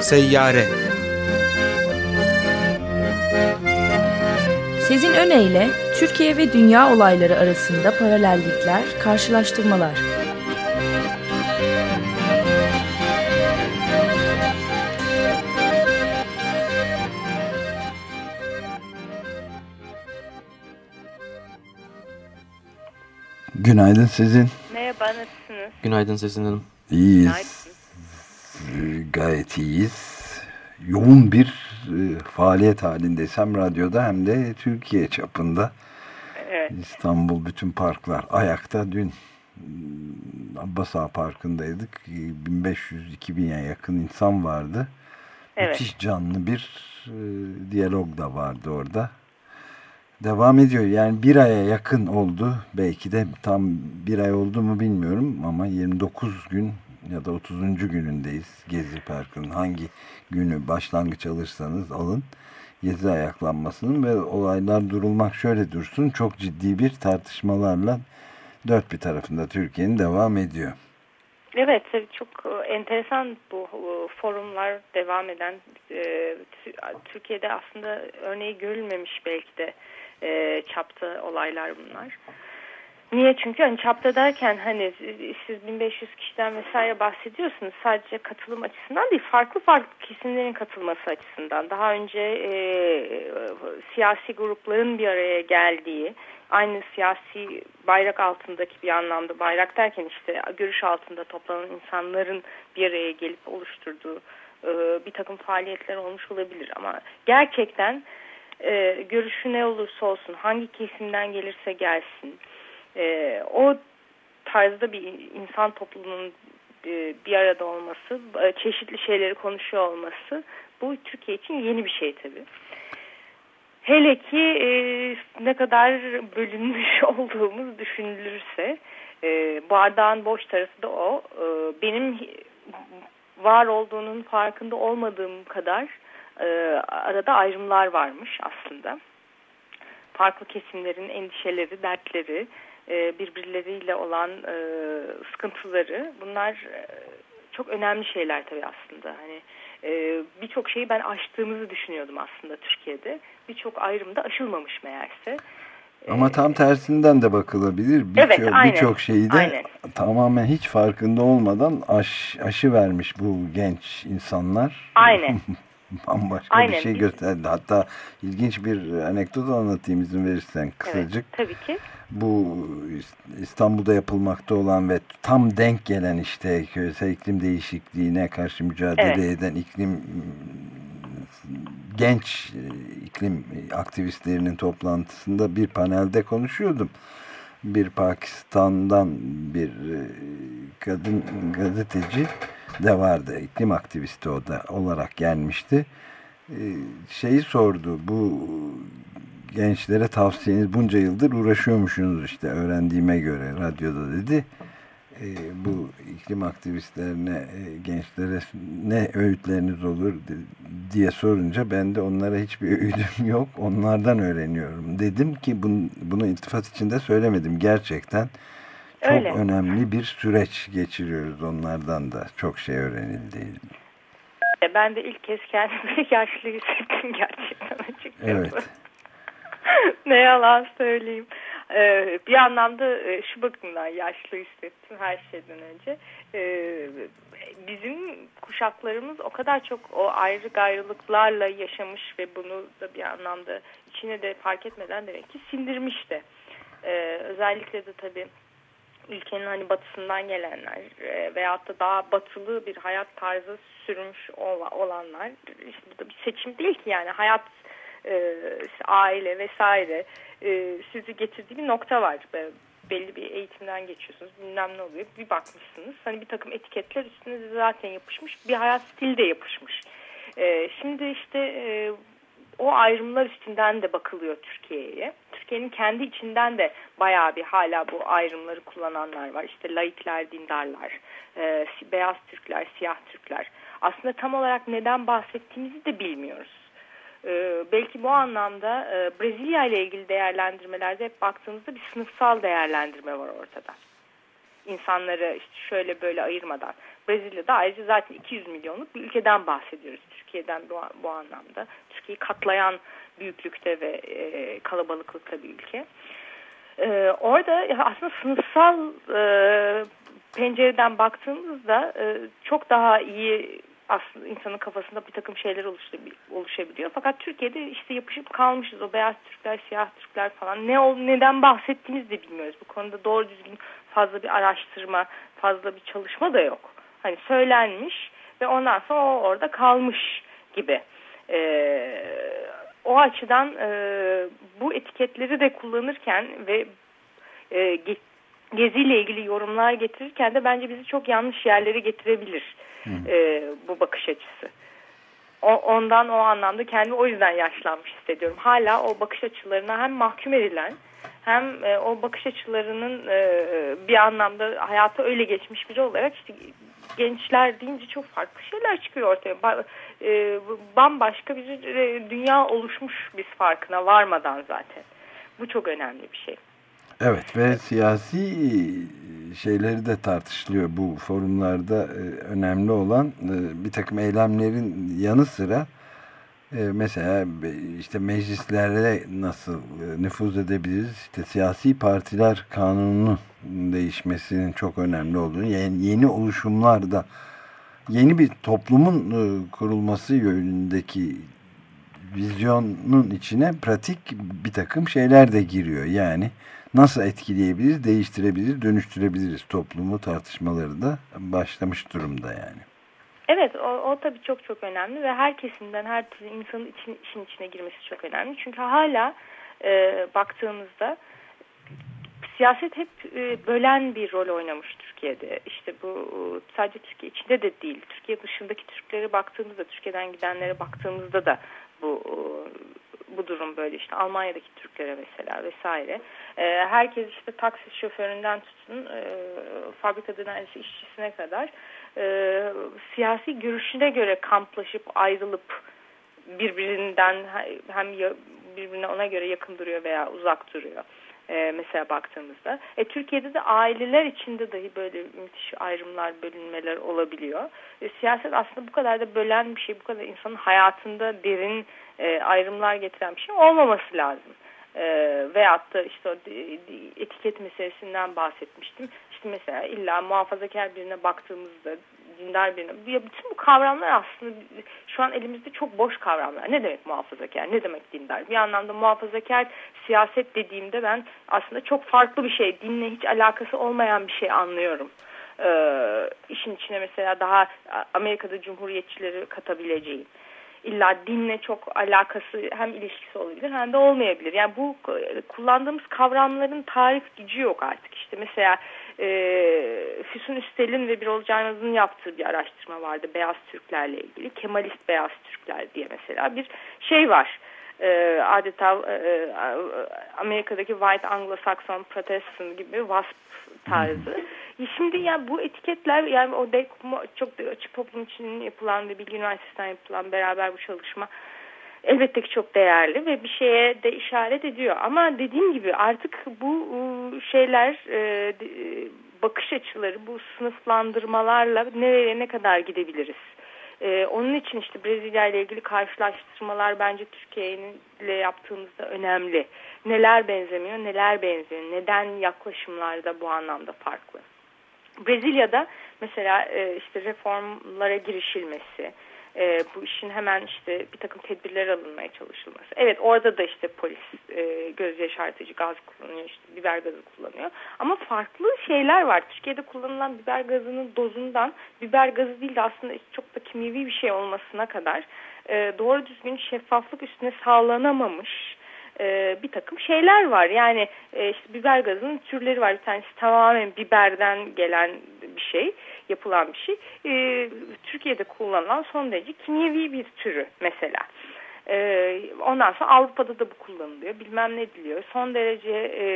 Seyyare Sezin Öne Türkiye ve dünya olayları arasında paralellikler, karşılaştırmalar. Günaydın sizin. Merhaba nasılsınız? Günaydın Sezin Hanım. İyiyiz. Ee, Gayet iyiyiz. Yoğun bir e, faaliyet halindeyiz. Hem radyoda hem de Türkiye çapında. Evet. İstanbul bütün parklar ayakta. Dün mm, Abbas Ağa Parkı'ndaydık. 1500-2000'ye yakın insan vardı. Evet. Müthiş canlı bir e, diyalog da vardı orada. Devam ediyor. Yani bir aya yakın oldu. Belki de tam bir ay oldu mu bilmiyorum ama 29 gün ya da 30. günündeyiz Gezi Parkı'nın. Hangi günü başlangıç alırsanız alın. Gezi ayaklanmasının ve olaylar durulmak şöyle dursun. Çok ciddi bir tartışmalarla dört bir tarafında Türkiye'nin devam ediyor. Evet çok e, enteresan bu e, forumlar devam eden e, Türkiye'de aslında örneği görülmemiş belki de çapta olaylar bunlar. Niye? Çünkü hani çapta derken hani siz 1500 kişiden vesaire bahsediyorsunuz. Sadece katılım açısından değil, farklı farklı kesimlerin katılması açısından. Daha önce e, siyasi grupların bir araya geldiği, aynı siyasi bayrak altındaki bir anlamda bayrak derken işte görüş altında toplanan insanların bir araya gelip oluşturduğu e, bir takım faaliyetler olmuş olabilir. Ama gerçekten e, görüşü ne olursa olsun, hangi kesimden gelirse gelsin e, o tarzda bir insan toplumunun e, bir arada olması, e, çeşitli şeyleri konuşuyor olması bu Türkiye için yeni bir şey tabii. Hele ki e, ne kadar bölünmüş olduğumuz düşünülürse e, bardağın boş tarafı da o. E, benim var olduğunun farkında olmadığım kadar e, arada ayrımlar varmış aslında. Farklı kesimlerin endişeleri, dertleri, e, birbirleriyle olan e, sıkıntıları bunlar e, çok önemli şeyler tabii aslında. Hani birçok şeyi ben aştığımızı düşünüyordum aslında Türkiye'de. Birçok ayrımda aşılmamış meğerse. Ama tam tersinden de bakılabilir. Birçok evet, birçok şeyi de aynen. tamamen hiç farkında olmadan aş, aşı vermiş bu genç insanlar. Aynen. Bambaşka aynen. bir şey gösterdi. Hatta ilginç bir anekdot anlatayım izin verirsen kısacık. Evet, tabii ki bu İstanbul'da yapılmakta olan ve tam denk gelen işte küresel iklim değişikliğine karşı mücadele evet. eden iklim genç e, iklim aktivistlerinin toplantısında bir panelde konuşuyordum. Bir Pakistan'dan bir e, kadın gazeteci de vardı. iklim aktivisti o da olarak gelmişti. E, şeyi sordu. Bu gençlere tavsiyeniz bunca yıldır uğraşıyormuşsunuz işte öğrendiğime göre radyoda dedi. E, bu iklim aktivistlerine, e, gençlere ne öğütleriniz olur diye sorunca ben de onlara hiçbir öğüdüm yok. Onlardan öğreniyorum. Dedim ki bunu, bunu iltifat içinde söylemedim. Gerçekten çok Öyle. önemli bir süreç geçiriyoruz onlardan da. Çok şey öğrenildi. Ben de ilk kez kendimi yaşlı hissettim gerçekten açıkçası. Evet. ne yalan söyleyeyim. Ee, bir anlamda e, şu bakımdan yaşlı hissettim her şeyden önce. Ee, bizim kuşaklarımız o kadar çok o ayrı gayrılıklarla yaşamış ve bunu da bir anlamda içine de fark etmeden demek ki sindirmiş de. Ee, özellikle de tabii ülkenin hani batısından gelenler e, veyahut da daha batılı bir hayat tarzı sürmüş olanlar işte bu da bir seçim değil ki yani hayat e, aile vesaire e, sizi getirdiği bir nokta var. Belli bir eğitimden geçiyorsunuz bilmem ne oluyor bir bakmışsınız hani bir takım etiketler üstüne zaten yapışmış bir hayat stili de yapışmış. E, şimdi işte e, o ayrımlar üstünden de bakılıyor Türkiye'ye. Türkiye'nin kendi içinden de bayağı bir hala bu ayrımları kullananlar var. İşte laikler, dindarlar, e, beyaz Türkler, siyah Türkler. Aslında tam olarak neden bahsettiğimizi de bilmiyoruz. E, belki bu anlamda e, Brezilya ile ilgili değerlendirmelerde hep baktığımızda bir sınıfsal değerlendirme var ortada. insanları işte şöyle böyle ayırmadan. Brezilya'da ayrıca zaten 200 milyonluk bir ülkeden bahsediyoruz Türkiye'den bu, bu anlamda. Türkiye'yi katlayan büyüklükte ve e, kalabalıklıkta bir ülke. E, orada aslında sınıfsal e, pencereden baktığımızda e, çok daha iyi aslında insanın kafasında bir takım şeyler oluşabiliyor. Fakat Türkiye'de işte yapışıp kalmışız. O beyaz Türkler, siyah Türkler falan. Ne ol, neden bahsettiğimizi de bilmiyoruz. Bu konuda doğru düzgün fazla bir araştırma, fazla bir çalışma da yok. Hani söylenmiş ve ondan sonra o orada kalmış gibi. Ee, o açıdan e, bu etiketleri de kullanırken ve e, geziyle ilgili yorumlar getirirken de bence bizi çok yanlış yerlere getirebilir e, bu bakış açısı. O, ondan o anlamda kendimi o yüzden yaşlanmış hissediyorum. Hala o bakış açılarına hem mahkum edilen hem e, o bakış açılarının e, bir anlamda hayata öyle geçmiş biri olarak işte gençler deyince çok farklı şeyler çıkıyor ortaya. Ba, e, bambaşka bir e, dünya oluşmuş biz farkına varmadan zaten. Bu çok önemli bir şey. Evet ve siyasi şeyleri de tartışılıyor bu forumlarda e, önemli olan e, bir takım eylemlerin yanı sıra e, mesela işte meclislere nasıl nüfuz edebiliriz işte siyasi partiler kanununu değişmesinin çok önemli olduğunu yani yeni oluşumlarda yeni bir toplumun kurulması yönündeki vizyonun içine pratik bir takım şeyler de giriyor yani nasıl etkileyebiliriz, değiştirebiliriz, dönüştürebiliriz toplumu tartışmaları da başlamış durumda yani. Evet o, o tabii çok çok önemli ve her kesimden her türlü insanın için, işin içine girmesi çok önemli. Çünkü hala e, baktığımızda siyaset hep e, bölen bir rol oynamış Türkiye'de. İşte bu sadece Türkiye içinde de değil. Türkiye dışındaki Türklere baktığımızda, Türkiye'den gidenlere baktığımızda da bu bu durum böyle işte Almanya'daki Türklere mesela vesaire. E, herkes işte taksi şoföründen tutun e, fabrikada neredeyse işçisine kadar e, siyasi görüşüne göre kamplaşıp ayrılıp birbirinden hem birbirine ona göre yakın duruyor veya uzak duruyor. E, mesela baktığımızda. E, Türkiye'de de aileler içinde dahi böyle müthiş ayrımlar, bölünmeler olabiliyor. E, siyaset aslında bu kadar da bölen bir şey, bu kadar insanın hayatında derin e, ayrımlar getiren bir şey olmaması lazım. E, veyahut da işte etiket meselesinden bahsetmiştim. İşte mesela illa muhafazakar birine baktığımızda dindar birine. Ya bütün bu kavramlar aslında şu an elimizde çok boş kavramlar. Ne demek muhafazakar? Ne demek dindar? Bir anlamda muhafazakar siyaset dediğimde ben aslında çok farklı bir şey, dinle hiç alakası olmayan bir şey anlıyorum. Ee, işin içine mesela daha Amerika'da cumhuriyetçileri katabileceğim illa dinle çok alakası hem ilişkisi olabilir hem de olmayabilir. Yani bu kullandığımız kavramların tarif gücü yok artık. İşte mesela e, Füsun Üstel'in ve Birol Canaz'ın yaptığı bir araştırma vardı beyaz Türklerle ilgili. Kemalist beyaz Türkler diye mesela bir şey var. E, adeta e, e Amerika'daki White Anglo-Saxon Protestant gibi WASP tarzı. Şimdi yani bu etiketler yani o de, çok açık toplum için yapılan ve Bilgi Üniversitesi'nden yapılan beraber bu çalışma elbette ki çok değerli ve bir şeye de işaret ediyor. Ama dediğim gibi artık bu şeyler e, bakış açıları bu sınıflandırmalarla nereye ne kadar gidebiliriz? Ee, onun için işte Brezilya ile ilgili karşılaştırmalar bence Türkiye ile yaptığımızda önemli. Neler benzemiyor, neler benziyor, neden yaklaşımlarda bu anlamda farklı. Brezilya'da mesela e, işte reformlara girişilmesi, e, bu işin hemen işte bir takım tedbirler alınmaya çalışılması. Evet orada da işte polis e, göz yaşartıcı gaz kullanıyor, işte biber gazı kullanıyor. Ama farklı şeyler var. Türkiye'de kullanılan biber gazının dozundan biber gazı değil de aslında çok da kimyevi bir şey olmasına kadar e, doğru düzgün şeffaflık üstüne sağlanamamış e, bir takım şeyler var. Yani e, işte biber gazının türleri var. Bir tanesi tamamen biberden gelen bir şey, yapılan bir şey. E, Türkiye'de kullanılan son derece kimyevi bir türü mesela. Ee, ondan sonra Avrupa'da da bu kullanılıyor. Bilmem ne diliyor. Son derece e,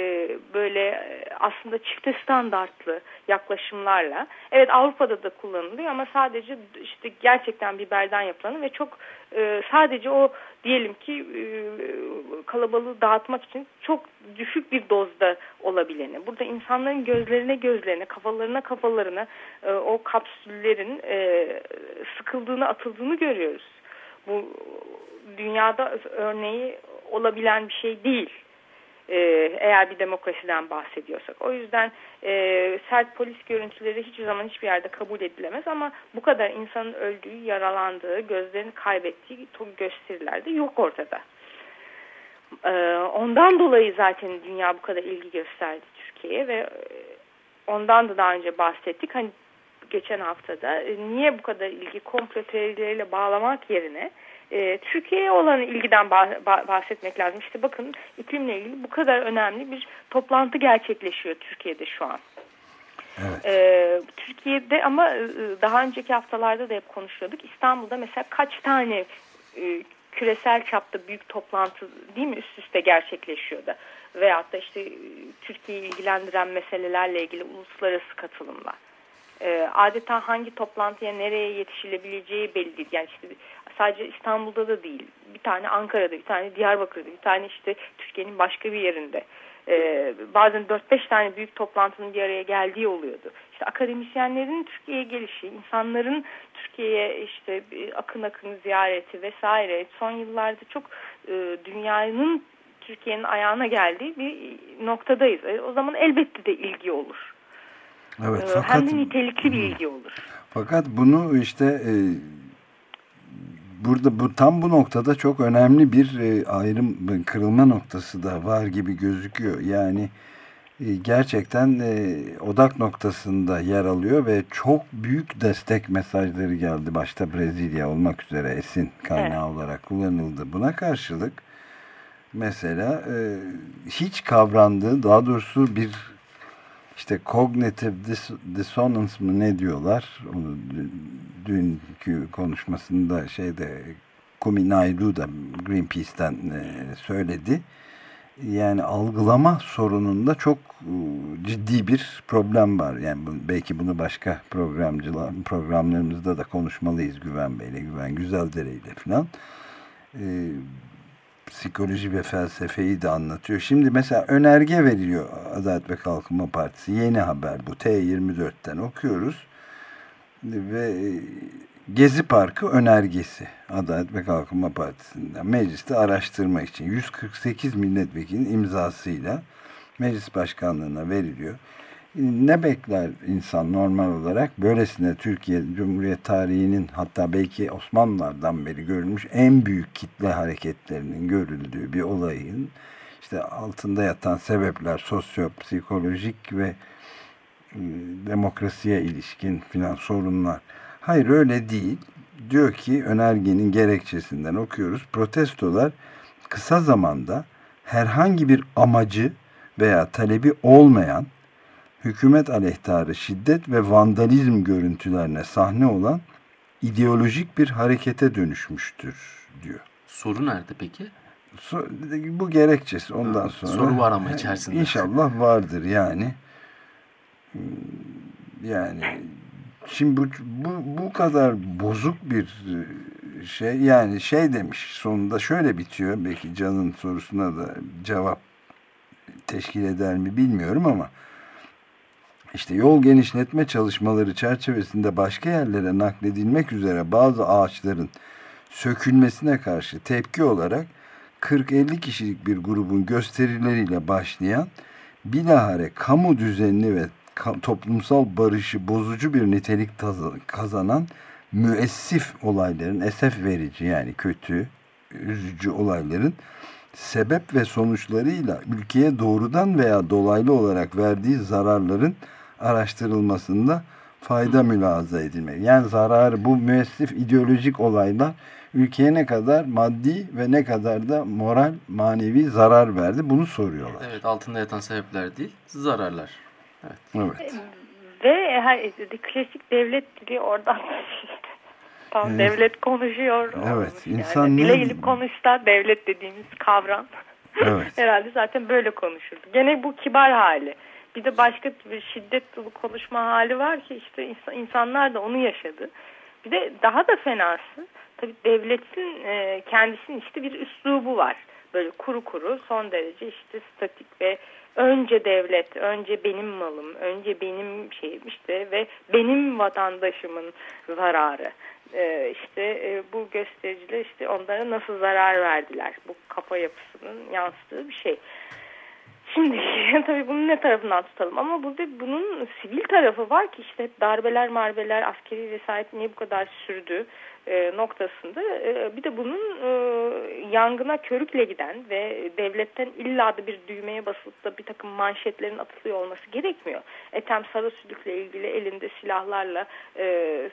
böyle e, aslında çifte standartlı yaklaşımlarla. Evet Avrupa'da da kullanılıyor ama sadece işte gerçekten biberden yapılanı ve çok e, sadece o diyelim ki e, kalabalığı dağıtmak için çok düşük bir dozda olabileni. Burada insanların gözlerine gözlerine, kafalarına kafalarına e, o kapsüllerin e, sıkıldığını, atıldığını görüyoruz. Bu dünyada örneği olabilen bir şey değil. Ee, eğer bir demokrasiden bahsediyorsak. O yüzden e, sert polis görüntüleri hiçbir zaman hiçbir yerde kabul edilemez ama bu kadar insanın öldüğü, yaralandığı, gözlerini kaybettiği gösterilerde yok ortada. Ee, ondan dolayı zaten dünya bu kadar ilgi gösterdi Türkiye'ye ve e, ondan da daha önce bahsettik. Hani geçen haftada e, niye bu kadar ilgi komplo teorileriyle bağlamak yerine e, Türkiye'ye olan ilgiden bahsetmek lazım. İşte bakın iklimle ilgili bu kadar önemli bir toplantı gerçekleşiyor Türkiye'de şu an. Evet. Ee, Türkiye'de ama e, daha önceki haftalarda da hep konuşuyorduk. İstanbul'da mesela kaç tane e, küresel çapta büyük toplantı değil mi üst üste gerçekleşiyordu. Veyahut da işte e, Türkiye'yi ilgilendiren meselelerle ilgili uluslararası katılımlar. Ee, adeta hangi toplantıya nereye yetişilebileceği belli değil. Yani işte sadece İstanbul'da da değil. Bir tane Ankara'da, bir tane Diyarbakır'da, bir tane işte Türkiye'nin başka bir yerinde. Ee, bazen 4-5 tane büyük toplantının bir araya geldiği oluyordu. İşte akademisyenlerin Türkiye'ye gelişi, insanların Türkiye'ye işte akın akın ziyareti vesaire son yıllarda çok e, dünyanın Türkiye'nin ayağına geldiği bir noktadayız. E, o zaman elbette de ilgi olur. Evet, e, fakat, Hem de nitelikli bir ilgi olur. Fakat bunu işte e, burada bu tam bu noktada çok önemli bir e, ayrım kırılma noktası da var gibi gözüküyor. Yani e, gerçekten e, odak noktasında yer alıyor ve çok büyük destek mesajları geldi. Başta Brezilya olmak üzere esin kaynağı evet. olarak kullanıldı. Buna karşılık mesela e, hiç kavrandığı daha doğrusu bir işte cognitive dis dissonance mı ne diyorlar? Onu dünkü konuşmasında şeyde Kumi Naidu da Greenpeace'ten e, söyledi. Yani algılama sorununda çok e, ciddi bir problem var. Yani belki bunu başka programcılar programlarımızda da konuşmalıyız Güven Bey'le, Güven Güzeldere ile falan. Psikoloji ve felsefeyi de anlatıyor. Şimdi mesela önerge veriliyor Adalet ve Kalkınma Partisi. Yeni haber bu. T24'ten okuyoruz. Ve e, Gezi Parkı önergesi Adalet ve Kalkınma Partisi'nden mecliste araştırmak için 148 milletvekilinin imzasıyla meclis başkanlığına veriliyor ne bekler insan normal olarak? Böylesine Türkiye Cumhuriyet tarihinin hatta belki Osmanlılardan beri görülmüş en büyük kitle hareketlerinin görüldüğü bir olayın işte altında yatan sebepler sosyopsikolojik ve ıı, demokrasiye ilişkin filan sorunlar. Hayır öyle değil. Diyor ki önergenin gerekçesinden okuyoruz. Protestolar kısa zamanda herhangi bir amacı veya talebi olmayan hükümet aleyhtarı şiddet ve vandalizm görüntülerine sahne olan ideolojik bir harekete dönüşmüştür diyor. Soru nerede peki? So, bu gerekçesi ondan sonra. Soru var ama içerisinde. İnşallah vardır yani. Yani şimdi bu, bu, bu kadar bozuk bir şey yani şey demiş sonunda şöyle bitiyor belki Can'ın sorusuna da cevap teşkil eder mi bilmiyorum ama işte yol genişletme çalışmaları çerçevesinde başka yerlere nakledilmek üzere bazı ağaçların sökülmesine karşı tepki olarak 40-50 kişilik bir grubun gösterileriyle başlayan bilahare kamu düzenini ve toplumsal barışı bozucu bir nitelik kazanan müessif olayların, esef verici yani kötü, üzücü olayların sebep ve sonuçlarıyla ülkeye doğrudan veya dolaylı olarak verdiği zararların araştırılmasında fayda mülahaza edilmeli. Yani zararı bu müessif ideolojik olaylar ülkeye ne kadar maddi ve ne kadar da moral manevi zarar verdi bunu soruyorlar. Evet altında yatan sebepler değil zararlar. Evet. evet. Ve her klasik devlet dili oradan Tam devlet konuşuyor. Evet. Yani insan dile ne- gelip konuşsa devlet dediğimiz kavram Evet. herhalde zaten böyle konuşurdu. Gene bu kibar hali. Bir de başka bir şiddet dolu konuşma hali var ki işte ins- insanlar da onu yaşadı. Bir de daha da fenası tabii devletin e, kendisinin işte bir üslubu var. Böyle kuru kuru son derece işte statik ve önce devlet, önce benim malım, önce benim şeyim işte ve benim vatandaşımın zararı. E, işte e, bu göstericiler işte onlara nasıl zarar verdiler. Bu kafa yapısının yansıttığı bir şey. Şimdi tabii bunun ne tarafından tutalım ama burada bunun sivil tarafı var ki işte darbeler marbeler askeri vesayet niye bu kadar sürdü e, noktasında e, bir de bunun e, yangına körükle giden ve devletten illa da bir düğmeye basılıp da bir takım manşetlerin atılıyor olması gerekmiyor. Ethem Sarısülük'le ilgili elinde silahlarla e,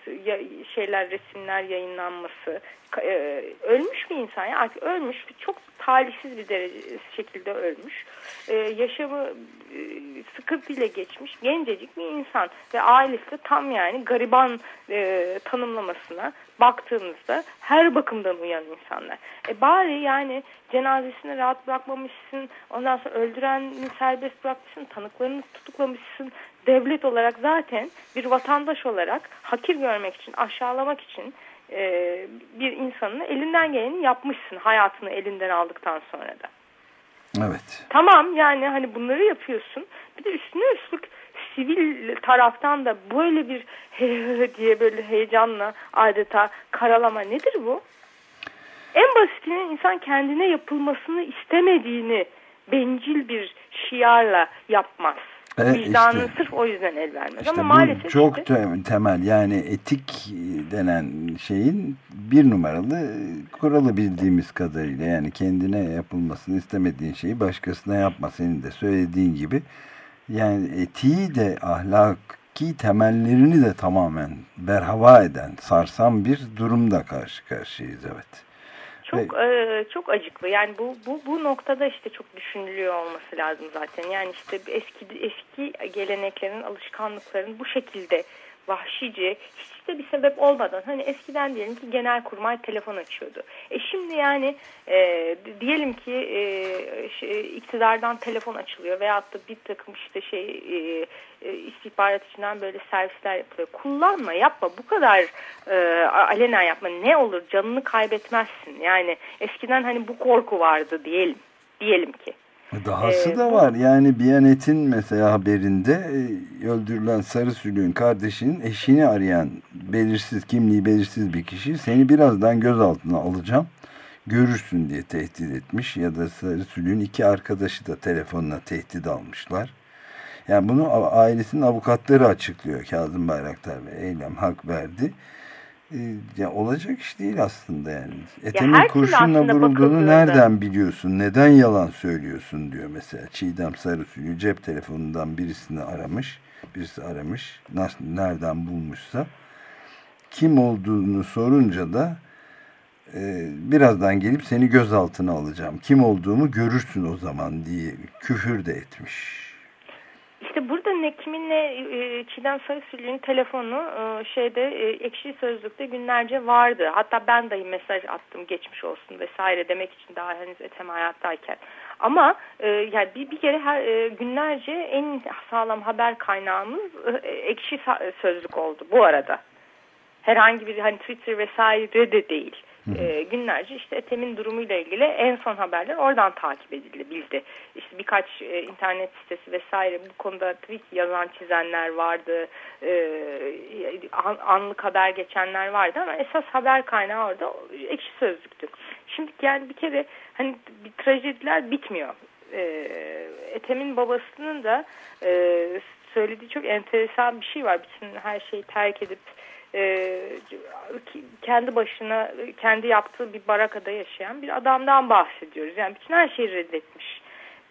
şeyler resimler yayınlanması e, ölmüş bir insan ya artık ölmüş çok talihsiz bir derece şekilde ölmüş e, yaşamı e, sıkıntıyla geçmiş gencecik bir insan ve ailesi tam yani gariban e, tanımlamasına baktığınızda her bakımdan uyan insanlar. E bari yani cenazesini rahat bırakmamışsın, ondan sonra öldüreni serbest bırakmışsın, tanıklarını tutuklamışsın. Devlet olarak zaten bir vatandaş olarak hakir görmek için, aşağılamak için e, bir insanın elinden geleni yapmışsın hayatını elinden aldıktan sonra da. Evet. Tamam yani hani bunları yapıyorsun. Bir de üstüne üstlük sivil taraftan da böyle bir diye böyle heyecanla adeta karalama nedir bu? En basitinin insan kendine yapılmasını istemediğini bencil bir şiarla yapmaz. Vicdanın işte- sırf o yüzden el vermez. İşte Ama maalesef çok işte, te- temel yani etik denen şeyin bir numaralı kuralı bildiğimiz kadarıyla yani kendine yapılmasını istemediğin şeyi başkasına yapma senin de söylediğin gibi yani etiği de ahlaki temellerini de tamamen berhava eden sarsan bir durumda karşı karşıyayız evet. Çok e, çok acıklı. Yani bu bu bu noktada işte çok düşünülüyor olması lazım zaten. Yani işte eski eski geleneklerin, alışkanlıkların bu şekilde vahşice hiç de bir sebep olmadan hani eskiden diyelim ki genelkurmay telefon açıyordu. E şimdi yani e, diyelim ki e, şey, iktidardan telefon açılıyor veyahut da bir takım işte şey e, e, istihbarat içinden böyle servisler yapılıyor. Kullanma, yapma. Bu kadar e, alenen yapma. Ne olur canını kaybetmezsin. Yani eskiden hani bu korku vardı diyelim. Diyelim ki. Dahası Ee, da var. Yani Biyanet'in mesela haberinde e, öldürülen Sarı Sülüğün kardeşinin eşini arayan belirsiz, kimliği belirsiz bir kişi seni birazdan gözaltına alacağım. Görürsün diye tehdit etmiş ya da Sarı Sülüğün iki arkadaşı da telefonuna tehdit almışlar. Yani bunu ailesinin avukatları açıklıyor Kazım Bayraktar ve Eylem Hak verdi. Ee, Ya olacak iş değil aslında yani. Etemin türlü kurşunla vurulduğunu nereden biliyorsun? Neden yalan söylüyorsun diyor mesela. Çiğdem Sarısülü cep telefonundan birisini aramış. Birisi aramış. Nereden bulmuşsa. Kim olduğunu sorunca da e, birazdan gelip seni gözaltına alacağım. Kim olduğumu görürsün o zaman diye küfür de etmiş. İşte burada ne kiminle e, Çiğdem Sarısülü'nün telefonu e, şeyde e, ekşi sözlükte günlerce vardı. Hatta ben dahi mesaj attım geçmiş olsun vesaire demek için daha henüz Ethem hayattayken. Ama e, yani bir, bir kere her, e, günlerce en sağlam haber kaynağımız e, ekşi sözlük oldu bu arada. Herhangi bir hani Twitter vesaire de değil. E, günlerce işte Ethem'in durumuyla ilgili en son haberler oradan takip edilebildi. İşte birkaç e, internet sitesi vesaire bu konuda tweet yazan çizenler vardı. E, an- anlık haber geçenler vardı ama esas haber kaynağı orada ekşi sözlüktü. Şimdi yani bir kere hani bir trajediler bitmiyor. E, Ethem'in babasının da e, söylediği çok enteresan bir şey var. Bütün her şeyi terk edip e, kendi başına kendi yaptığı bir barakada yaşayan bir adamdan bahsediyoruz. Yani bütün her şeyi reddetmiş.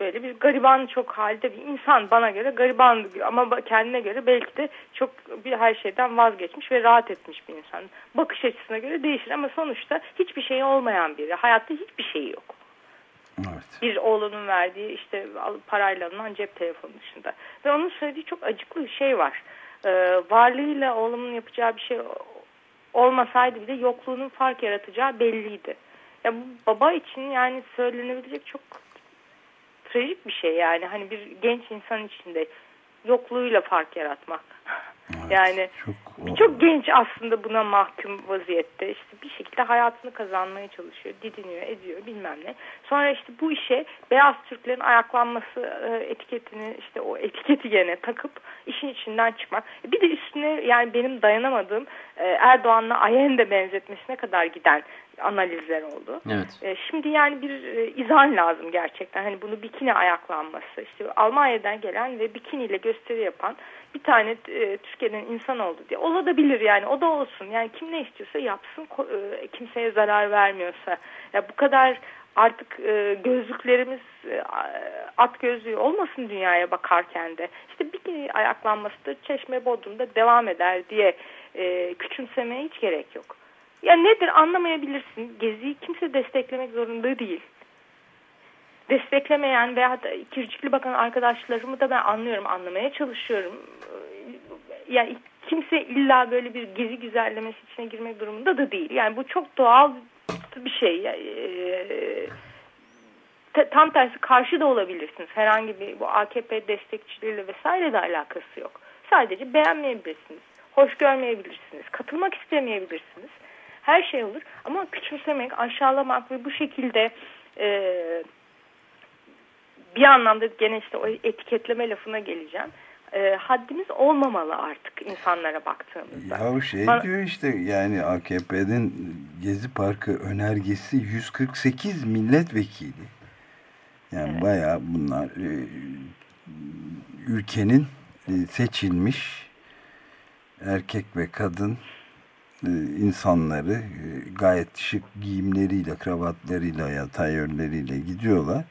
Böyle bir gariban çok halde bir insan bana göre gariban ama kendine göre belki de çok bir her şeyden vazgeçmiş ve rahat etmiş bir insan. Bakış açısına göre değişir ama sonuçta hiçbir şey olmayan biri. Hayatta hiçbir şey yok. Evet. Bir oğlunun verdiği işte parayla alınan cep telefonu dışında. Ve onun söylediği çok acıklı bir şey var. Ee, varlığıyla oğlumun yapacağı bir şey olmasaydı bile yokluğunun fark yaratacağı belliydi. Ya bu baba için yani söylenebilecek çok trajik bir şey yani hani bir genç insan içinde yokluğuyla fark yaratmak. Evet, yani çok, çok genç aslında buna mahkum vaziyette işte bir şekilde hayatını kazanmaya çalışıyor, didiniyor, ediyor bilmem ne. Sonra işte bu işe beyaz Türklerin ayaklanması e, etiketini işte o etiketi gene takıp işin içinden çıkmak. Bir de üstüne yani benim dayanamadığım e, Erdoğan'la Allende benzetmesine kadar giden analizler oldu. Evet. E, şimdi yani bir e, izan lazım gerçekten. Hani bunu bikini ayaklanması. İşte Almanya'dan gelen ve bikiniyle gösteri yapan bir tane e, Türkiye'den insan oldu diye. Olabilir yani o da olsun. Yani kim ne istiyorsa yapsın e, kimseye zarar vermiyorsa. Ya bu kadar artık e, gözlüklerimiz e, at gözlüğü olmasın dünyaya bakarken de. İşte bikini ayaklanmasıdır Çeşme Bodrum'da devam eder diye e, küçümsemeye hiç gerek yok. Ya nedir anlamayabilirsin. Geziyi kimse desteklemek zorunda değil. Desteklemeyen veya da Kircikli Bakan arkadaşlarımı da ben anlıyorum, anlamaya çalışıyorum. Yani kimse illa böyle bir gezi güzellemesi içine girmek durumunda da değil. Yani bu çok doğal bir şey. Tam tersi karşı da olabilirsiniz. Herhangi bir bu AKP destekçileriyle vesaire de alakası yok. Sadece beğenmeyebilirsiniz. Hoş görmeyebilirsiniz. Katılmak istemeyebilirsiniz her şey olur. Ama küçümsemek, aşağılamak ve bu şekilde e, bir anlamda gene işte o etiketleme lafına geleceğim. E, haddimiz olmamalı artık insanlara baktığımızda. Ya şey Bana, diyor işte yani AKP'nin Gezi Parkı önergesi 148 milletvekili. Yani evet. bayağı bunlar e, ülkenin e, seçilmiş erkek ve kadın insanları e, gayet şık giyimleriyle, kravatlarıyla ya tayörleriyle gidiyorlar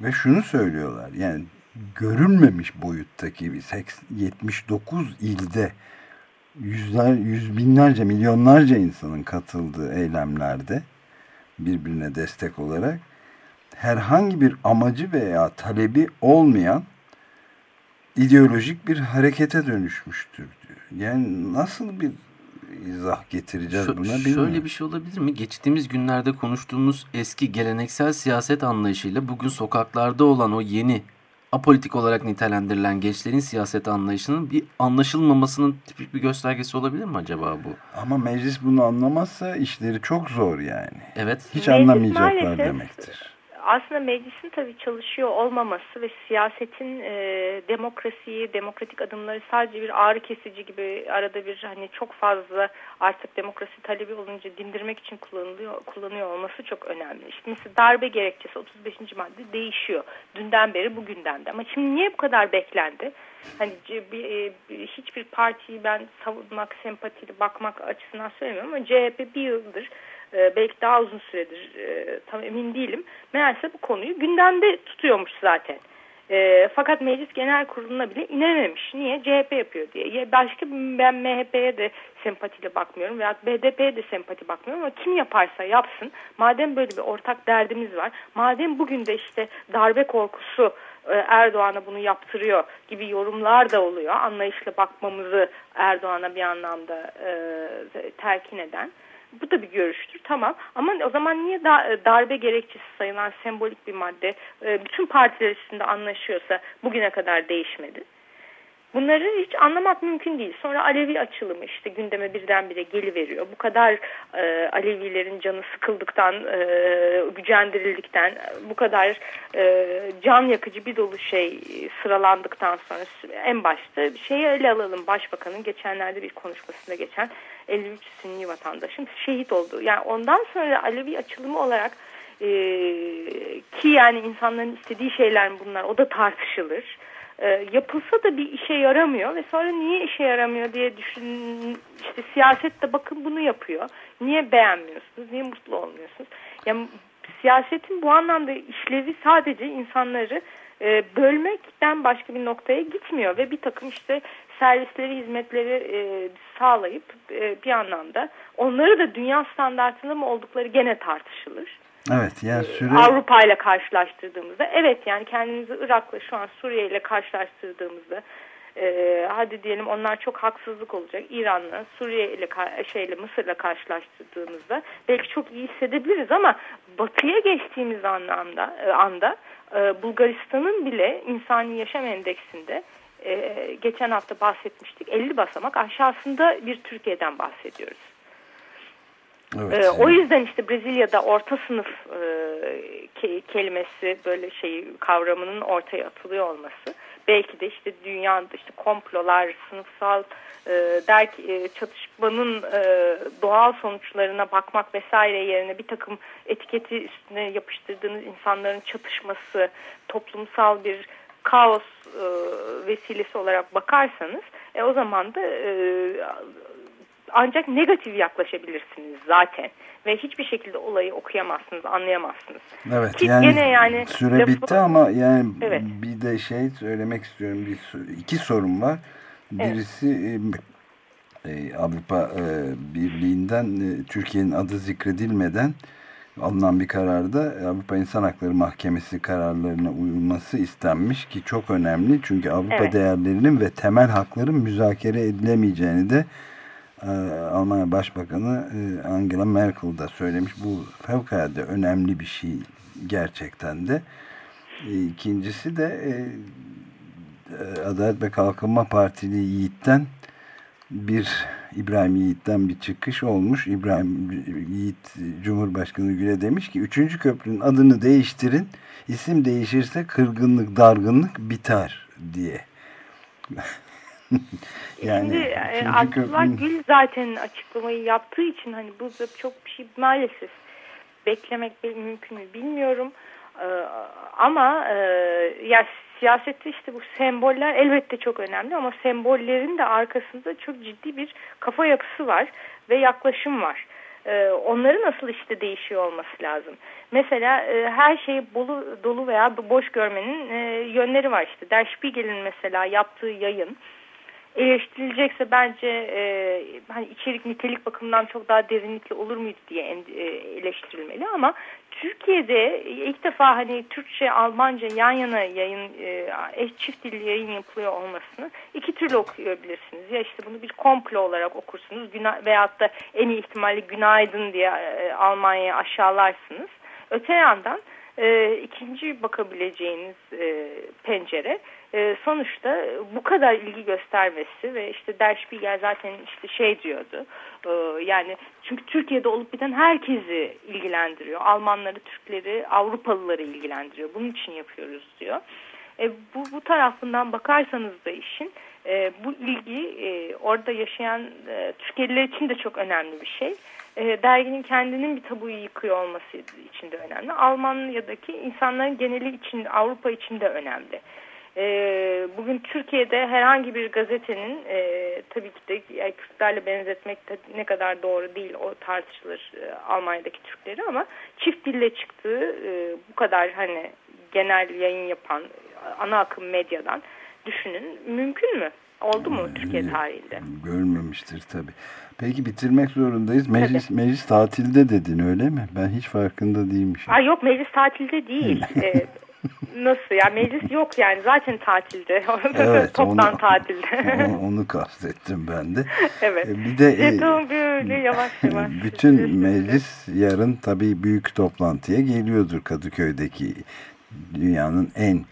ve şunu söylüyorlar. Yani görülmemiş boyuttaki 79 ilde yüzler, yüz binlerce, milyonlarca insanın katıldığı eylemlerde birbirine destek olarak herhangi bir amacı veya talebi olmayan ideolojik bir harekete dönüşmüştür diyor. Yani nasıl bir izah getireceğiz Şö buna bilmiyorum. Şöyle bir şey olabilir mi? Geçtiğimiz günlerde konuştuğumuz eski geleneksel siyaset anlayışıyla bugün sokaklarda olan o yeni apolitik olarak nitelendirilen gençlerin siyaset anlayışının bir anlaşılmamasının tipik bir göstergesi olabilir mi acaba bu? Ama meclis bunu anlamazsa işleri çok zor yani. Evet. Hiç meclis anlamayacaklar demektir aslında meclisin tabii çalışıyor olmaması ve siyasetin e, demokrasiyi, demokratik adımları sadece bir ağrı kesici gibi arada bir hani çok fazla artık demokrasi talebi olunca dindirmek için kullanılıyor kullanıyor olması çok önemli. İşte mesela darbe gerekçesi 35. madde değişiyor. Dünden beri bugünden de. Ama şimdi niye bu kadar beklendi? Hani bir, e, bir, hiçbir partiyi ben savunmak, sempatiyle bakmak açısından söylemiyorum ama CHP bir yıldır e, belki daha uzun süredir e, tam emin değilim. Meğerse bu konuyu gündemde tutuyormuş zaten. E, fakat Meclis Genel Kurulu'na bile inememiş. Niye? CHP yapıyor diye. Başka ben MHP'ye de sempatiyle bakmıyorum veya BDP'ye de sempati bakmıyorum ama kim yaparsa yapsın. Madem böyle bir ortak derdimiz var. Madem bugün de işte darbe korkusu e, Erdoğan'a bunu yaptırıyor gibi yorumlar da oluyor. Anlayışla bakmamızı Erdoğan'a bir anlamda e, telkin eden. Bu da bir görüştür tamam ama o zaman niye da, darbe gerekçesi sayılan sembolik bir madde e, bütün partiler üstünde anlaşıyorsa bugüne kadar değişmedi? Bunları hiç anlamak mümkün değil. Sonra Alevi açılımı işte gündeme birdenbire geliveriyor. Bu kadar e, Alevilerin canı sıkıldıktan, e, gücendirildikten, bu kadar e, can yakıcı bir dolu şey sıralandıktan sonra en başta şeyi ele alalım. Başbakanın geçenlerde bir konuşmasında geçen 53 Sünni vatandaşın şehit oldu. Yani ondan sonra Alevi açılımı olarak e, ki yani insanların istediği şeyler bunlar o da tartışılır e, yapılsa da bir işe yaramıyor ve sonra niye işe yaramıyor diye düşün işte siyasette bakın bunu yapıyor. Niye beğenmiyorsunuz? Niye mutlu olmuyorsunuz? Yani siyasetin bu anlamda işlevi sadece insanları e, bölmekten başka bir noktaya gitmiyor ve bir takım işte servisleri, hizmetleri e, sağlayıp e, bir anlamda onları da dünya standartında mı oldukları gene tartışılır. Evet yani süre... Avrupa ile karşılaştırdığımızda evet yani kendimizi Irak'la şu an Suriye ile karşılaştırdığımızda e, hadi diyelim onlar çok haksızlık olacak. İran'la, Suriye ile şeyle Mısır'la karşılaştırdığımızda belki çok iyi hissedebiliriz ama batıya geçtiğimiz anlamda e, anda e, Bulgaristan'ın bile insani yaşam endeksinde e, geçen hafta bahsetmiştik 50 basamak aşağısında bir Türkiye'den bahsediyoruz. Evet. Ee, o yüzden işte Brezilya'da orta sınıf e, ke kelimesi böyle şey kavramının ortaya atılıyor olması. Belki de işte dünyada işte komplolar, sınıfsal e, derk e, çatışmanın e, doğal sonuçlarına bakmak vesaire yerine bir takım etiketi üstüne yapıştırdığınız insanların çatışması, toplumsal bir kaos e, vesilesi olarak bakarsanız e, o zaman da e, ancak negatif yaklaşabilirsiniz zaten ve hiçbir şekilde olayı okuyamazsınız, anlayamazsınız. Evet Ki yani, gene yani süre lafı... bitti ama yani evet. bir de şey söylemek istiyorum. Bir iki sorun var. Birisi evet. e, Avrupa e, Birliği'nden e, Türkiye'nin adı zikredilmeden alınan bir kararda Avrupa İnsan Hakları Mahkemesi kararlarına uyulması istenmiş ki çok önemli. Çünkü Avrupa evet. değerlerinin ve temel hakların müzakere edilemeyeceğini de e, Almanya Başbakanı e, Angela Merkel da söylemiş. Bu fevkalade önemli bir şey gerçekten de. E, ikincisi de e, Adalet ve Kalkınma Partili Yiğit'ten bir İbrahim Yiğit'ten bir çıkış olmuş. İbrahim Yiğit Cumhurbaşkanı Gül'e demiş ki üçüncü köprünün adını değiştirin. İsim değişirse kırgınlık, dargınlık biter diye. yani, Şimdi e, Abdullah. Gül zaten açıklamayı yaptığı için hani bu çok bir şey maalesef beklemek mümkün mü bilmiyorum. Ee, ama e, ya siyasette işte bu semboller elbette çok önemli ama sembollerin de arkasında çok ciddi bir kafa yapısı var ve yaklaşım var. Ee, onları nasıl işte değişiyor olması lazım. Mesela e, her şeyi bolu, dolu veya boş görmenin e, yönleri var işte. Der Spiegel'in mesela yaptığı yayın eleştirilecekse bence e, hani içerik nitelik bakımından çok daha derinlikli olur muydu diye e, eleştirilmeli ama Türkiye'de ilk defa hani Türkçe, Almanca yan yana yayın, e, eş çift dilli yayın yapılıyor olmasını iki türlü okuyabilirsiniz. Ya işte bunu bir komplo olarak okursunuz günah, veyahut da en iyi ihtimalle günaydın diye e, Almanya'yı aşağılarsınız. Öte yandan e, ikinci bakabileceğiniz e, pencere e, sonuçta bu kadar ilgi göstermesi ve işte Der Spiegel zaten işte şey diyordu e, yani çünkü Türkiye'de olup biten herkesi ilgilendiriyor Almanları, Türkleri, Avrupalıları ilgilendiriyor bunun için yapıyoruz diyor. E, bu, bu tarafından bakarsanız da işin e, bu ilgi e, orada yaşayan e, Türkiye'liler için de çok önemli bir şey e, derginin kendinin bir tabuyu yıkıyor olması için de önemli. Almanya'daki insanların geneli için, Avrupa için de önemli. E, bugün Türkiye'de herhangi bir gazetenin e, tabii ki de yani Kürtlerle benzetmek de ne kadar doğru değil o tartışılır e, Almanya'daki Türkleri ama çift dille çıktığı e, bu kadar hani genel yayın yapan ana akım medyadan düşünün mümkün mü? Oldu mu Türkiye ee, tarihinde? Görmemiştir tabii. Peki bitirmek zorundayız. Meclis Tabii. meclis tatilde dedin öyle mi? Ben hiç farkında değilmişim. Aa, yok meclis tatilde değil. ee, nasıl ya meclis yok yani zaten tatilde. evet, Toptan onu, tatilde. onu, kastettim ben de. evet. Ee, bir de e, böyle yavaş yavaş. Bütün meclis yarın tabii büyük toplantıya geliyordur Kadıköy'deki dünyanın en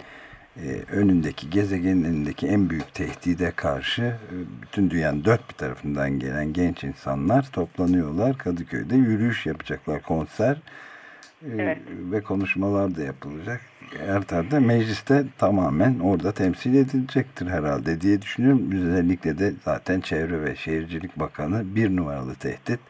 e, önündeki gezegenin önündeki en büyük tehdide karşı e, bütün dünyanın dört bir tarafından gelen genç insanlar toplanıyorlar. Kadıköy'de yürüyüş yapacaklar konser e, evet. ve konuşmalar da yapılacak. Tarafta mecliste tamamen orada temsil edilecektir herhalde diye düşünüyorum. Özellikle de zaten Çevre ve Şehircilik Bakanı bir numaralı tehdit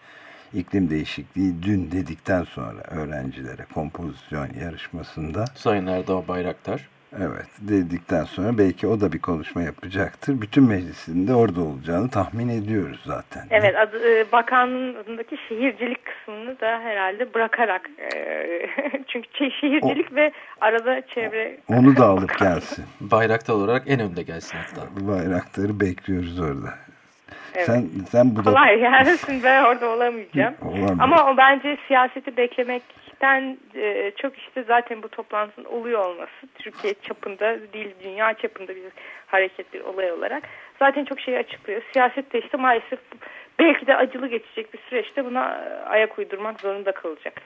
iklim değişikliği dün dedikten sonra öğrencilere kompozisyon yarışmasında. Sayın Erdoğan Bayraktar. Evet dedikten sonra belki o da bir konuşma yapacaktır. Bütün meclisin de orada olacağını tahmin ediyoruz zaten. Evet adı, e, bakanlığındaki şehircilik kısmını da herhalde bırakarak e, çünkü şehircilik o, ve arada çevre onu da alıp gelsin. Bayraktar olarak en önde gelsin hatta. Bayraktarı bekliyoruz orada. Evet. Sen, sen bu Kolay da... gelsin ben orada olamayacağım. Ama o bence siyaseti beklemek gerçekten e, çok işte zaten bu toplantının oluyor olması Türkiye çapında değil dünya çapında bir hareket bir olay olarak zaten çok şeyi açıklıyor. Siyaset de işte maalesef belki de acılı geçecek bir süreçte buna ayak uydurmak zorunda kalacak.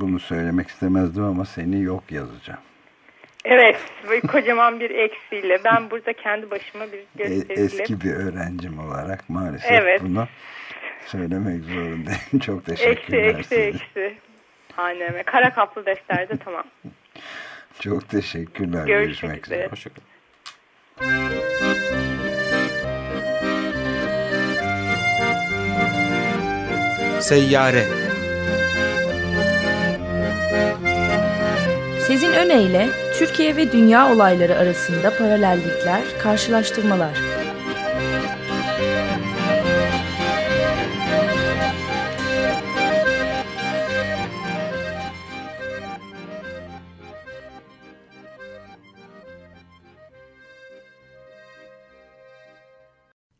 Bunu söylemek istemezdim ama seni yok yazacağım. Evet, kocaman bir eksiyle. Ben burada kendi başıma bir e, gösteriyle... Eski bir öğrencim olarak maalesef evet. bunu söylemek zorundayım. Çok teşekkürler. Eksi, eksi, eksi. Haneme. Kara kaplı defterde tamam. Çok teşekkürler. Görüşmek, Görüşmek üzere. Hoşçakalın. Seyyare Sezin Öne Türkiye ve dünya olayları arasında paralellikler, karşılaştırmalar.